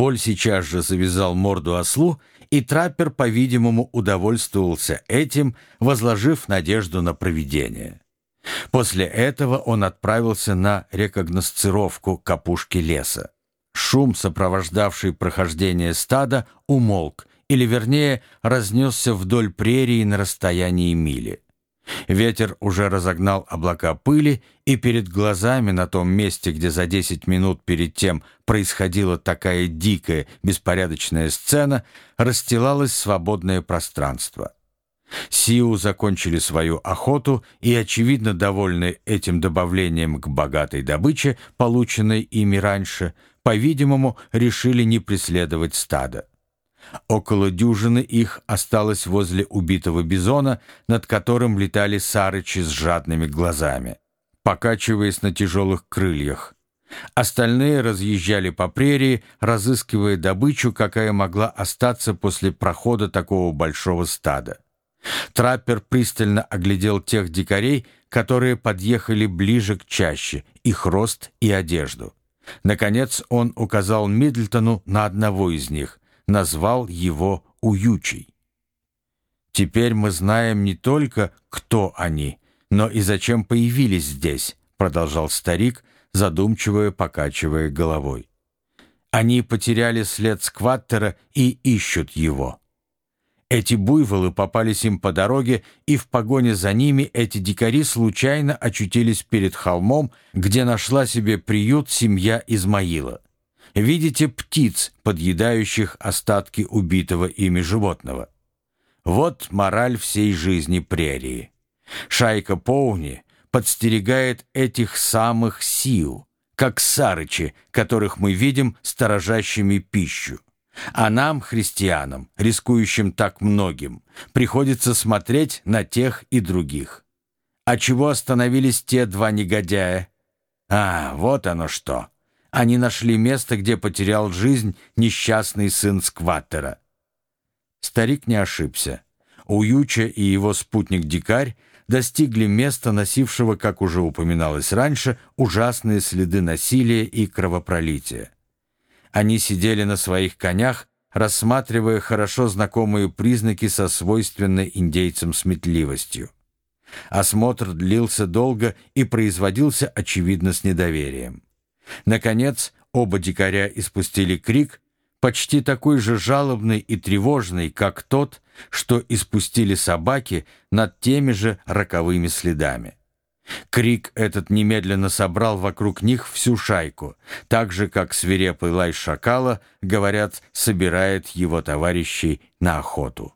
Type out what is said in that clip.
Поль сейчас же завязал морду ослу, и траппер, по-видимому, удовольствовался этим, возложив надежду на провидение. После этого он отправился на рекогносцировку к опушке леса. Шум, сопровождавший прохождение стада, умолк, или вернее разнесся вдоль прерии на расстоянии мили. Ветер уже разогнал облака пыли, и перед глазами на том месте, где за десять минут перед тем происходила такая дикая, беспорядочная сцена, расстилалось свободное пространство. Сиу закончили свою охоту и, очевидно, довольны этим добавлением к богатой добыче, полученной ими раньше, по-видимому, решили не преследовать стадо. Около дюжины их осталось возле убитого бизона, над которым летали сарычи с жадными глазами, покачиваясь на тяжелых крыльях. Остальные разъезжали по прерии, разыскивая добычу, какая могла остаться после прохода такого большого стада. Траппер пристально оглядел тех дикарей, которые подъехали ближе к чаще, их рост и одежду. Наконец он указал Мидлтону на одного из них, назвал его Уючий. «Теперь мы знаем не только, кто они, но и зачем появились здесь», продолжал старик, задумчиво покачивая головой. «Они потеряли след скваттера и ищут его». Эти буйволы попались им по дороге, и в погоне за ними эти дикари случайно очутились перед холмом, где нашла себе приют семья Измаила видите птиц, подъедающих остатки убитого ими животного. Вот мораль всей жизни прерии. Шайка Поуни подстерегает этих самых сил, как сарычи, которых мы видим сторожащими пищу. А нам, христианам, рискующим так многим, приходится смотреть на тех и других. А чего остановились те два негодяя? А, вот оно что. Они нашли место, где потерял жизнь несчастный сын Скваттера. Старик не ошибся. Уюча и его спутник-дикарь достигли места, носившего, как уже упоминалось раньше, ужасные следы насилия и кровопролития. Они сидели на своих конях, рассматривая хорошо знакомые признаки со свойственной индейцам сметливостью. Осмотр длился долго и производился, очевидно, с недоверием. Наконец, оба дикаря испустили крик, почти такой же жалобный и тревожный, как тот, что испустили собаки над теми же роковыми следами. Крик этот немедленно собрал вокруг них всю шайку, так же, как свирепый лай шакала, говорят, собирает его товарищей на охоту.